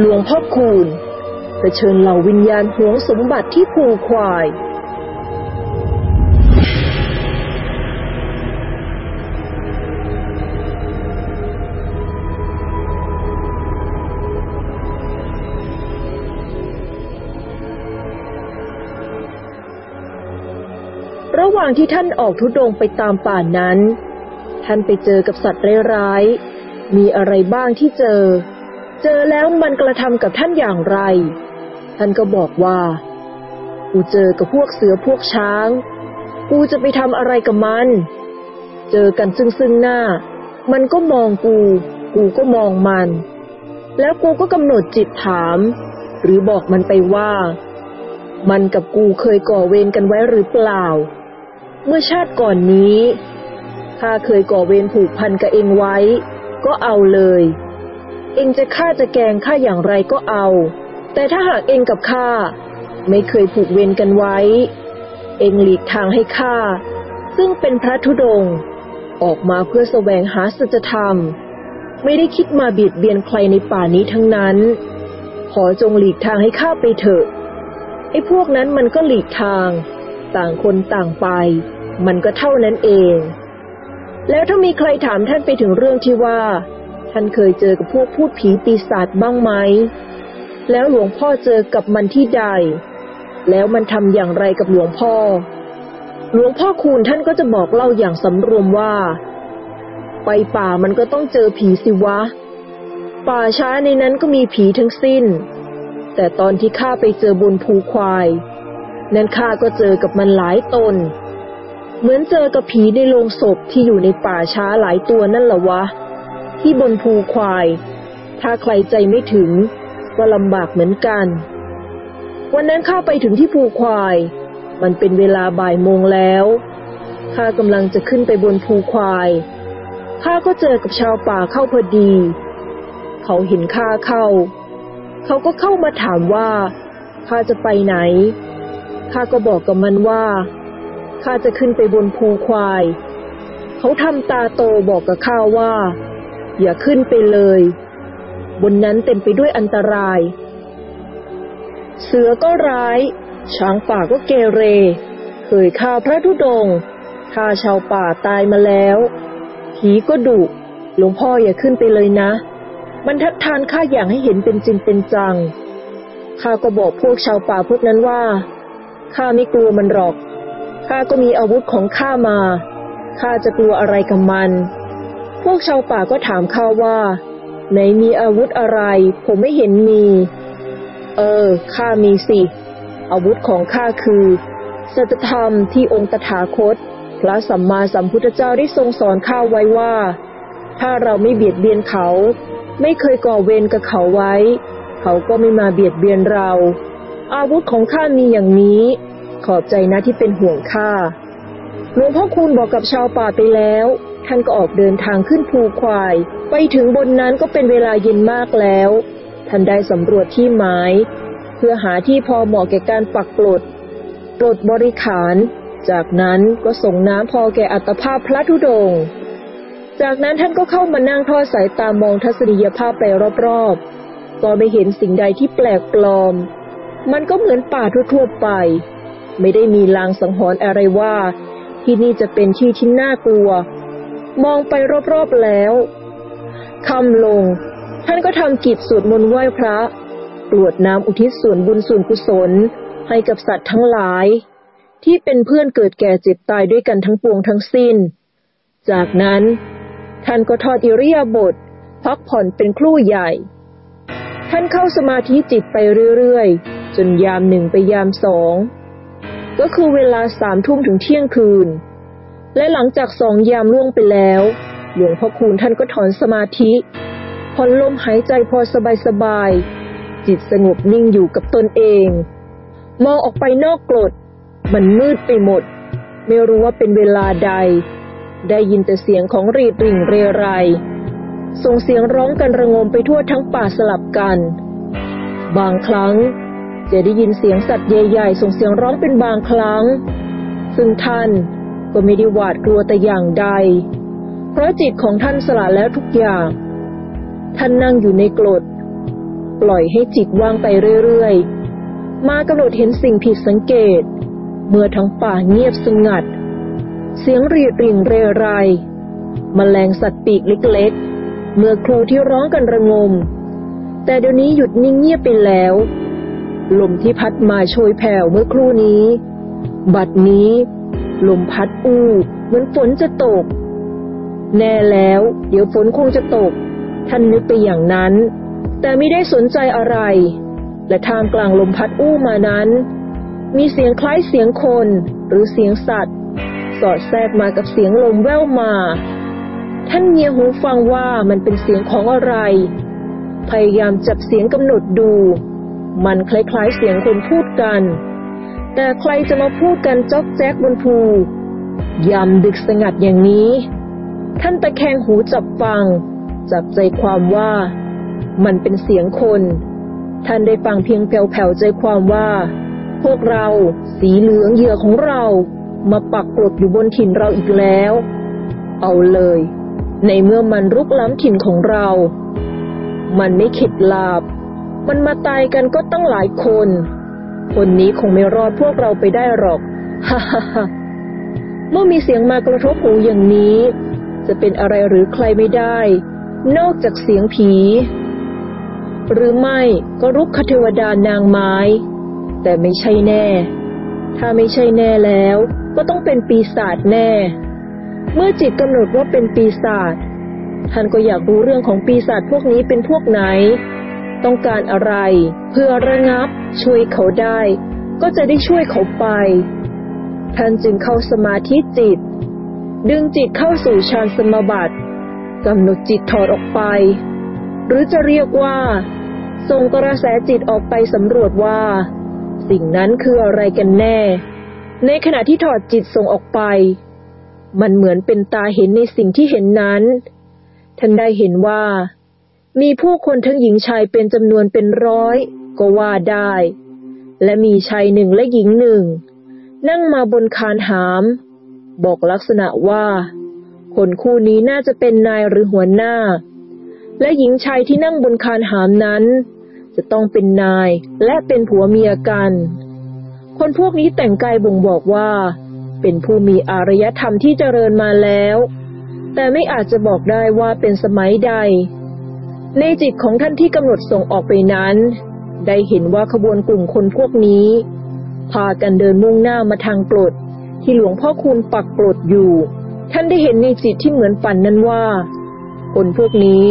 หลวงพ่อคูณเผชิญเหล่าวิญญาณหวงสมบัติที่ภูควาย ระหว่างที่ท่านออกทุดงไปตามป่านนั้น ท่านไปเจอกับสัตว์ร้ายๆมีอะไรบ้างที่เจอ เจอแล้วมันกระทำกับท่านอย่างไร ท่านก็บอกว่า กูเจอกับพวกเสือพวกช้าง กูจะไปทำอะไรกับมัน เจอกันซึ่งซึ่งหน้า มันก็มองกู กูก็มองมัน แล้วกูก็กำหนดจิตถาม หรือบอกมันไปว่า มันกับกูเคยก่อเวรกันไว้หรือเปล่า เมื่อชาติก่อนนี้ข้าเคยก่อเวรผูกพันกับเองไว้ ก็เอาเลย เองจะฆ่าจะแกงข้าอย่างไรก็เอา แต่ถ้าหากเองกับข้าไม่เคยผูกเวรกันไว้ เองหลีกทางให้ข้าซึ่งเป็นพระธุดงค์ออกมาเพื่อแสวงหาสัจธรรม ไม่ได้คิดมาเบียดเบียนใครในป่านี้ทั้งนั้น ขอจงหลีกทางให้ข้าไปเถอะไอ้พวกนั้นมันก็หลีกทาง ต่างคนต่างไป มันก็เท่านั้นเอง แล้วถ้ามีใครถามท่านไปถึงเรื่องที่ว่า ท่านเคยเจอกับพวกพูดผีปีศาจบ้างไหม แล้วหลวงพ่อเจอกับมันที่ใด แล้วมันทำอย่างไรกับหลวงพ่อ หลวงพ่อคูณท่านก็จะบอกเล่าอย่างสำรวมว่า ไปป่ามันก็ต้องเจอผีสิวะ ป่าช้าในนั้นก็มีผีทั้งสิ้น แต่ตอนที่ข้าไปเจอบนภูควาย นั้นข้าก็เจอกับมันหลายตนเหมือนเจอกับผีในโลงศพที่อยู่ในป่าช้าหลายตัวนั่นแหละวะ ที่บนภูควาย ถ้าใครใจไม่ถึง ก็ลำบากเหมือนกัน วันนั้นข้าไปถึงที่ภูควาย มันเป็นเวลาบ่ายโมงแล้วข้ากำลังจะขึ้นไปบนภูควายข้าก็เจอกับชาวป่าเข้าพอดี เขาเห็นข้าเข้า เขาก็เข้ามาถามว่าข้าจะไปไหนข้าก็บอกกับมันว่าข้าจะขึ้นไปบนภูควาย เขาทำตาโตบอกกับข้าว่า อย่าขึ้นไปเลย บนนั้นเต็มไปด้วยอันตราย เสือก็ร้าย ช้างป่าก็เกเร เคยฆ่าพระธุดงค์ฆ่าชาวป่าตายมาแล้วผีก็ดุหลวงพ่ออย่าขึ้นไปเลยนะ มันทัดทานข้าอย่างให้เห็นเป็นจริงเป็นจังข้าก็บอกพวกชาวป่าพวกนั้นว่าข้าไม่กลัวมันหรอกข้าก็มีอาวุธของข้ามาข้าจะกลัวอะไรกับมัน วกชาวป่าก็ถามข้าว่า ไหนมีอาวุธอะไร ผมไม่เห็นมี เออ ข้ามีสิ อาวุธของข้าคือสัจธรรมที่องค์ตถาคต พระสัมมาสัมพุทธเจ้าได้ทรงสอนข้าไว้ว่า ถ้าเราไม่เบียดเบียนเขา ไม่เคยก่อเวรกับเขาไว้ เขาก็ไม่มาเบียดเบียนเรา อาวุธของข้ามีอย่างนี้ ขอบใจนะที่เป็นห่วงข้าหลวงพ่อคูณบอกกับชาวป่าไปแล้ว ท่านก็ออกเดินทางขึ้นภูควาย ไปถึงบนนั้นก็เป็นเวลาเย็นมากแล้ว ท่านได้สำรวจที่หมายเพื่อหาที่พอเหมาะแก่การปักปลดปลดบริขาร จากนั้นก็ส่งน้ำพอแก่อัตภาพพระธุดงค์จากนั้นท่านก็เข้ามานั่งทอดสายตามองทัศนียภาพไปรอบๆ ก็ไม่เห็นสิ่งใดที่แปลกปลอม มันก็เหมือนป่าทั่วๆไป ไม่ได้มีลางสังหรณ์อะไรว่า ที่นี่จะเป็นที่ที่น่ากลัว มองไปรอบๆแล้วคำลง ท่านก็ทำกิจสวดมนต์ไหว้พระกรวดน้ำอุทิศส่วนบุญส่วนกุศล ให้กับสัตว์ทั้งหลาย ที่เป็นเพื่อนเกิดแก่เจ็บตายด้วยกันทั้งปวงทั้งสิ้น จากนั้น ท่านก็ทอดอิริยาบถพักผ่อนเป็นครู่ใหญ่ ท่านเข้าสมาธิจิตไปเรื่อยๆ จนยามหนึ่งไปยามสอง ก็คือเวลาสามทุ่มถึงเที่ยงคืน และหลังจากสองยามล่วงไปแล้ว หลวงพ่อคูณท่านก็ถอนสมาธิผ่อนลมหายใจพอสบายๆจิตสงบนิ่งอยู่กับตนเอง มองออกไปนอกกรดมันมืดไปหมด ไม่รู้ว่าเป็นเวลาใด ได้ยินแต่เสียงของรีดริ่งเรไร ส่งเสียงร้องกันระงมไปทั่วทั้งป่าสลับกัน บางครั้งจะได้ยินเสียงสัตว์ใหญ่ๆ ส่งเสียงร้องเป็นบางครั้ง ซึ่งท่าน ก็ไม่ได้หวาดกลัวแต่อย่างใด เพราะจิตของท่านสละแล้วทุกอย่าง ท่านนั่งอยู่ในกรดปล่อยให้จิตว่างไปเรื่อยๆ มากำหนดเห็นสิ่งผิดสังเกต เมื่อทั้งป่าเงียบสงัด เสียงรีดริ่งเรไรมแมลงสัตว์ปีกเล็กๆ เมื่อครูที่ร้องกันระงม แต่เดี๋ยวนี้หยุดนิ่งเงียบไปแล้ว ลมที่พัดมาโชยแผ่วเมื่อครู่นี้ บัดนี้ ลมพัดอู้ เหมือนฝนจะตก แน่แล้ว เดี๋ยวฝนคงจะตก ท่านนึกไปอย่างนั้น แต่ไม่ได้สนใจอะไร และทางกลางลมพัดอู้มานั้น มีเสียงคล้ายเสียงคนหรือเสียงสัตว์ สอดแทรกมากับเสียงลมแว่วมา ท่านเงียหูฟังว่ามันเป็นเสียงของอะไร พยายามจับเสียงกำหนดดู มันคล้ายๆเสียงคนพูดกัน แต่ใครจะมาพูดกันจอกแจ๊กบนภูยามดึกสงัดอย่างนี้ ท่านตะแคงหูจับฟัง จับใจความว่ามันเป็นเสียงคน ท่านได้ฟังเพียงแผ่วๆใจความว่า พวกเราสีเหลืองเหยื่อของเรามาปักกลดอยู่บนถิ่นเราอีกแล้ว เอาเลย ในเมื่อมันรุกล้ำถิ่นของเรา มันไม่เข็ดลาบ มันมาตายกันก็ตั้งหลายคน คนนี้คงไม่รอดพวกเราไปได้หรอกฮ่าฮ่าฮ่าเมื่อมีเสียงมากระทบหูอย่างนี้ จะเป็นอะไรหรือใครไม่ได้ นอกจากเสียงผี หรือไม่ก็รุกขเทวดานางไม้ แต่ไม่ใช่แน่ ถ้าไม่ใช่แน่แล้ว ก็ต้องเป็นปีศาจแน่ เมื่อจิตกำหนดว่าเป็นปีศาจท่านก็อยากรู้เรื่องของปีศาจพวกนี้เป็นพวกไหน ต้องการอะไร เพื่อระงับ ช่วยเขาได้ ก็จะได้ช่วยเขาไป ท่านจึงเข้าสมาธิจิต ดึงจิตเข้าสู่ฌานสมาบัติกำหนดจิตถอดออกไป หรือจะเรียกว่า ส่งกระแสจิตออกไปสำรวจว่า สิ่งนั้นคืออะไรกันแน่ ในขณะที่ถอดจิตส่งออกไป มันเหมือนเป็นตาเห็นในสิ่งที่เห็นนั้น ท่านได้เห็นว่า มีผู้คนทั้งหญิงชายเป็นจำนวนเป็นร้อย ก็ว่าได้ และมีชายหนึ่งและหญิงหนึ่ง นั่งมาบนคานหาม บอกลักษณะว่า คนคู่นี้น่าจะเป็นนายหรือหัวหน้า และหญิงชายที่นั่งบนคานหามนั้น จะต้องเป็นนายและเป็นผัวเมียกัน คนพวกนี้แต่งกายบ่งบอกว่า เป็นผู้มีอารยธรรมที่เจริญมาแล้ว แต่ไม่อาจจะบอกได้ว่าเป็นสมัยใด ในจิตของท่านที่กำหนดส่งออกไปนั้น ได้เห็นว่าขบวนกลุ่มคนพวกนี้ พากันเดินมุ่งหน้ามาทางกรดที่หลวงพ่อคูณปักกรดอยู่ ท่านได้เห็นในจิตที่เหมือนฝันนั้นว่า คนพวกนี้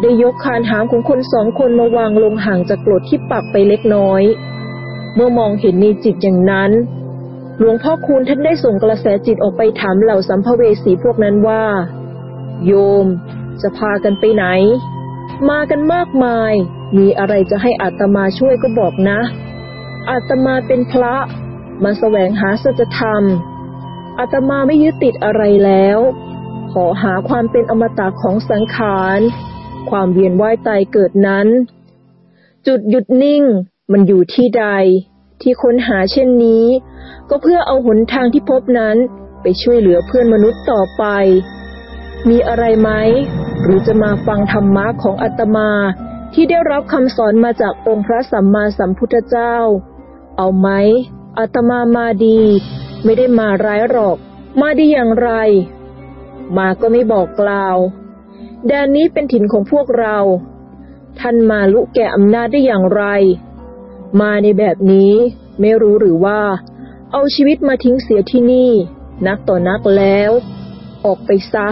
ได้ยกคานหามของคนสองคนมาวางลงห่างจากกรดที่ปักไปเล็กน้อย เมื่อมองเห็นในจิตอย่างนั้น หลวงพ่อคูณท่านได้ส่งกระแสจิตออกไปถามเหล่าสัมภเวสีพวกนั้นว่า โยม จะพากันไปไหน มากันมากมาย มีอะไรจะให้อาตมาช่วยก็บอกนะ อาตมาเป็นพระ มาแสวงหาสัจธรรม อาตมาไม่ยึดติดอะไรแล้ว ขอหาความเป็นอมตะของสังขาร ความเวียนว่ายตายเกิดนั้น จุดหยุดนิ่งมันอยู่ที่ใด ที่ค้นหาเช่นนี้ ก็เพื่อเอาหนทางที่พบนั้นไปช่วยเหลือเพื่อนมนุษย์ต่อไป มีอะไรไหม หรือจะมาฟังธรรมะของอาตมาที่ได้รับคำสอนมาจากองค์พระสัมมาสัมพุทธเจ้า เอาไหมอาตมามาดี ไม่ได้มาร้ายหรอก มาดีอย่างไร มาก็ไม่บอกกล่าว แดนนี้เป็นถิ่นของพวกเรา ท่านมาลุแก่อำนาจได้อย่างไร มาในแบบนี้ไม่รู้หรือว่า เอาชีวิตมาทิ้งเสียที่นี่ นักต่อนักแล้ว ออกไปซะ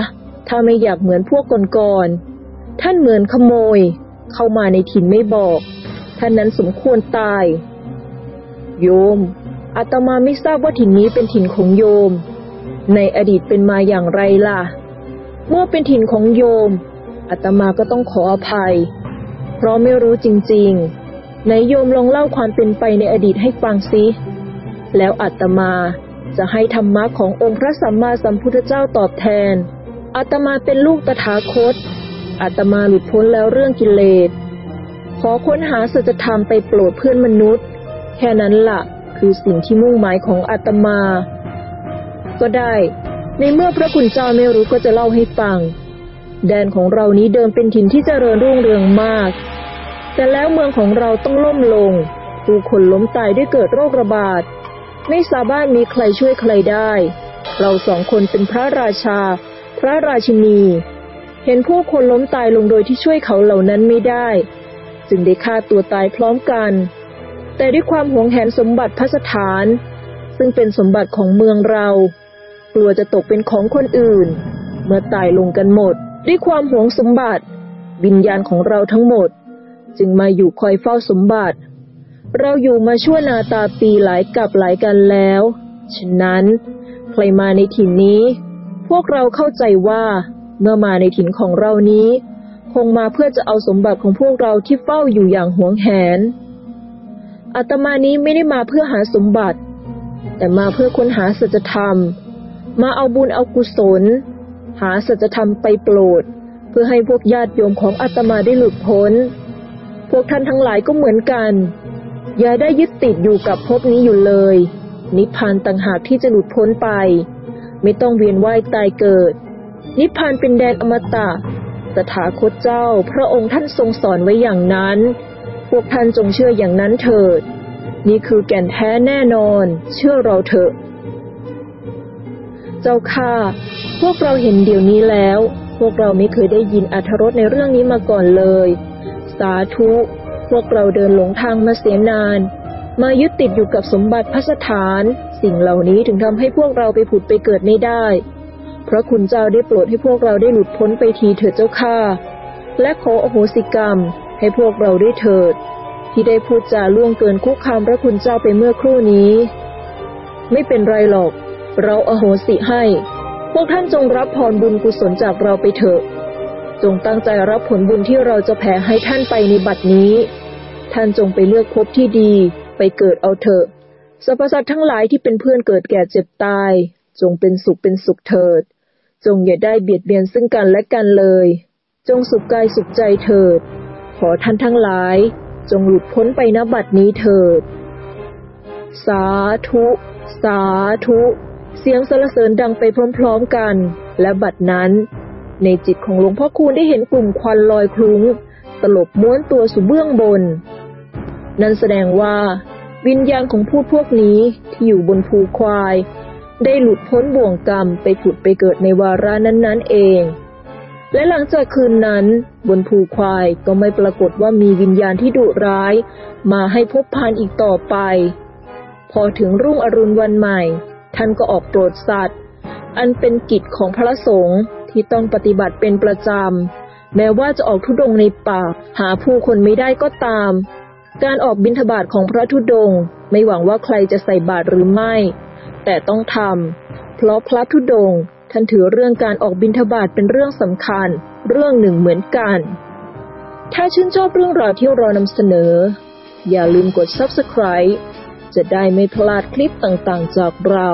ถ้าไม่อยากเหมือนพวกก่อนๆท่านเหมือนขโมย เข้ามาในถิ่นไม่บอก ท่านนั้นสมควรตาย โยมอาตมาไม่ทราบว่าถิ่นนี้เป็นถิ่นของโยม ในอดีตเป็นมาอย่างไรล่ะ เมื่อเป็นถิ่นของโยมอาตมาก็ต้องขออภัย เพราะไม่รู้จริงๆ ในโยมลองเล่าความเป็นไปในอดีตให้ฟังสิ แล้วอาตมาจะให้ธรรมะขององค์พระสัมมาสัมพุทธเจ้าตอบแทน อาตมาเป็นลูกตถาคต อาตมาหลุดพ้นแล้วเรื่องกิเลส ขอค้นหาสัจธรรมไปโปรดเพื่อนมนุษย์ แค่นั้นละ่ะ คือสิ่งที่มุ่งหมายของอาตมา ก็ได้ ในเมื่อพระคุณเจ้าไม่รู้ก็จะเล่าให้ฟัง แดนของเรานี้เดิมเป็นถิ่นที่เจริญรุ่งเรืองมาก แต่แล้วเมืองของเราต้องล่มลง ผู้คนล้มตายด้วยเกิดโรคระบาด ไม่สามารถมีใครช่วยใครได้ เราสองคนเป็นพระราชา พระราชินี เห็นผู้คนล้มตายลงโดยที่ช่วยเขาเหล่านั้นไม่ได้ จึงได้ฆ่าตัวตายพร้อมกัน แต่ด้วยความหวงแหนสมบัติพระสถาน ซึ่งเป็นสมบัติของเมืองเรา กลัวจะตกเป็นของคนอื่น เมื่อตายลงกันหมด ด้วยความหวงสมบัติวิญญาณของเราทั้งหมด จึงมาอยู่คอยเฝ้าสมบัติ เราอยู่มาชั่วนาตาปีหลายกับหลายกันแล้ว ฉะนั้น ใครมาในถิ่นนี้ วกเราเข้าใจว่าเมื่อมาในถิ่นของเรานี้ คงมาเพื่อจะเอาสมบัติของพวกเราที่เฝ้าอยู่อย่างหวงแหนอาตมานี้ไม่ได้มาเพื่อหาสมบัติ แต่มาเพื่อค้นหาสัจธรรม มาเอาบุญเอากุศล หาสัจธรรมไปโปรด เพื่อให้พวกญาติโยมของอาตมาได้หลุดพ้น พวกท่านทั้งหลายก็เหมือนกัน อย่าได้ยึดติดอยู่กับภพนี้อยู่เลย นิพพานต่างหากที่จะหลุดพ้นไป ไม่ต้องเวียนว่ายตายเกิด นิพพานเป็นแดนอมตะ ตถาคตเจ้าพระองค์ท่านทรงสอนไว้อย่างนั้น พวกท่านจงเชื่ออย่างนั้นเถิด นี่คือแก่นแท้แน่นอน เชื่อเราเถอะ เจ้าค่ะ พวกเราเห็นเดี๋ยวนี้แล้ว พวกเราไม่เคยได้ยินอรรถรสในเรื่องนี้มาก่อนเลย สาธุ พวกเราเดินหลงทางมาเสียนาน มายึดติดอยู่กับสมบัติพระสถาน สิ่งเหล่านี้ถึงทำให้พวกเราไปผุดไปเกิดไม่ได้ เพราะคุณเจ้าได้โปรดให้พวกเราได้หลุดพ้นไปทีเถิดเจ้าค่ะและขออโหสิกรรมให้พวกเราได้เถิด ที่ได้พูดจาล่วงเกินคุกคามพระคุณเจ้าไปเมื่อครู่นี้ ไม่เป็นไรหรอก เราอโหสิให้ พวกท่านจงรับพรบุญกุศลจากเราไปเถอะ จงตั้งใจรับผลบุญที่เราจะแผ่ให้ท่านไปในบัดนี้ ท่านจงไปเลือกภพที่ดี ไปเกิดเอาเถอะสรรพสัตว์ทั้งหลายที่เป็นเพื่อนเกิดแก่เจ็บตาย จงเป็นสุขเป็นสุขเถิด จงอย่าได้เบียดเบียนซึ่งกันและกันเลย จงสุขกายสุขใจเถิด ขอท่านทั้งหลาย จงหลุดพ้นไปณบัดนี้เถิด สาธุ สาธุ เสียงสรรเสริญดังไปพร้อมๆกัน และบัดนั้น ในจิตของหลวงพ่อคูณได้เห็นกลุ่มควันลอยคลุ้ง ตลบม้วนตัวสู่เบื้องบน นั่นแสดงว่า วิญญาณของผู้พวกนี้ที่อยู่บนภูควาย ได้หลุดพ้นบ่วงกรรมไปผุดไปเกิดในวาระนั้นๆเอง และหลังจากคืนนั้น บนภูควายก็ไม่ปรากฏว่ามีวิญญาณที่ดุร้าย มาให้พบพานอีกต่อไป พอถึงรุ่งอรุณวันใหม่ ท่านก็ออกโปรดสัตว์ อันเป็นกิจของพระสงฆ์ที่ต้องปฏิบัติเป็นประจำแม้ว่าจะออกทุดงในป่า หาผู้คนไม่ได้ก็ตาม การออกบิณฑบาตของพระธุดงค์ไม่หวังว่าใครจะใส่บาตรหรือไม่ แต่ต้องทำ เพราะพระธุดงค์ท่านถือเรื่องการออกบิณฑบาตเป็นเรื่องสำคัญ เรื่องหนึ่งเหมือนกัน ถ้าชื่นชอบเรื่องราวที่เรานำเสนอ อย่าลืมกด subscribe จะได้ไม่พลาดคลิปต่างๆจากเรา